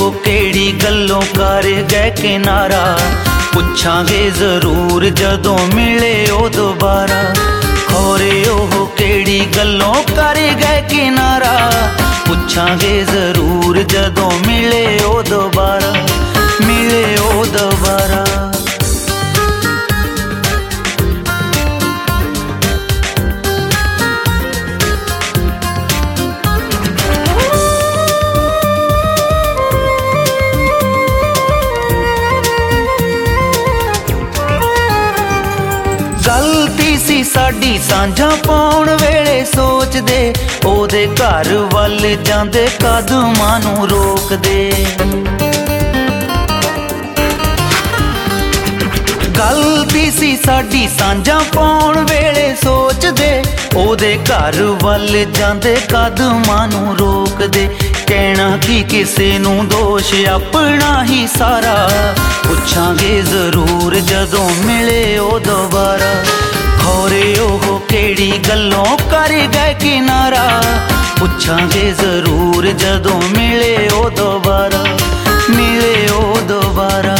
ਉਹ ਕਿਹੜੀ ਗੱਲੋਂ ਕਰ ਗਏ ਕਿਨਾਰਾ? ਪੁੱਛਾਂਗੇ ਜ਼ਰੂਰ ਜਦੋਂ ਮਿਲੇ ਉਹ ਦੁਬਾਰਾ। ਖੋਰੇ ਉਹ ਕਿਹੜੀ ਗੱਲੋਂ ਕਰ ਗਏ ਕਿਨਾਰਾ? ਪੁੱਛਾਂਗੇ ਜ਼ਰੂਰ ਜਦੋਂ ਮਿਲੇ ਉਹ ਦੁਬਾਰਾ। ਮਿਲੇ ਗਲਤੀ ਸੀ ਸਾਡੀ, ਸਾਂਝਾ ਪਾਉਣ ਵੇਲੇ ਸੋਚਦੇ, ਉਹਦੇ ਘਰ ਵੱਲ ਜਾਂਦੇ, ਕਦਮਾਂ ਨੂੰ ਰੋਕਦੇ। ਗਲਤੀ ਸੀ ਸਾਡੀ, ਸਾਂਝਾਂ ਪਾਉਣ ਵੇਲੇ ਸੋਚਦੇ, ਉਹਦੇ ਘਰ ਵੱਲ ਜਾਂਦੇ, ਕਦਮਾਂ ਨੂੰ ਰੋਕਦੇ। ਕਹਿਣਾ ਕਿ ਕਿਸੇ ਨੂੰ ਦੋਸ਼, ਆਪਣਾ ਹੀ ਸਾਰਾ ਪੁੱਛਾਂਗੇ ਜ਼ਰੂਰ ਜਦੋਂ ਮਿਲੇ ਉਹ ਦੁਬਾਰਾ। ਕਿਹੜੀ ਗੱਲੋਂ ਕਰ ਗਏ ਕਿਨਾਰਾ ਪੁੱਛਾਂਗੇ ਜ਼ਰੂਰ ਜਦੋਂ ਮਿਲੇ ਉਹ ਦੁਬਾਰਾ ਮਿਲੇ ਉਹ ਦੁਬਾਰਾ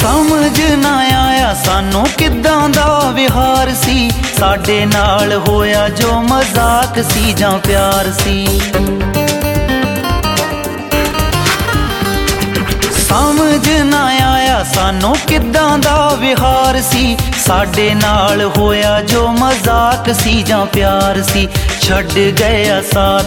ਸਮਝ ਨਾ ਆਇਆ ਸਾਨੂੰ ਕਿੱਦਾਂ ਦਾ ਵਿਹਾਰ ਸੀ? ਸਾਡੇ ਨਾਲ ਹੋਇਆ ਜੋ ਮਜ਼ਾਕ ਸੀ ਜਾਂ ਪਿਆਰ ਸੀ? ਸਮਝ ਨਾ ਆਇਆ ਸਾਨੂੰ ਕਿੱਦਾਂ ਦਾ ਵਿਹਾਰ ਸੀ? ਸਾਡੇ ਨਾਲ ਹੋਇਆ ਜੋ ਮਜ਼ਾਕ ਸੀ ਜਾਂ ਪਿਆਰ ਸੀ? ਛੱਡ ਗਿਆ ਸਾਥ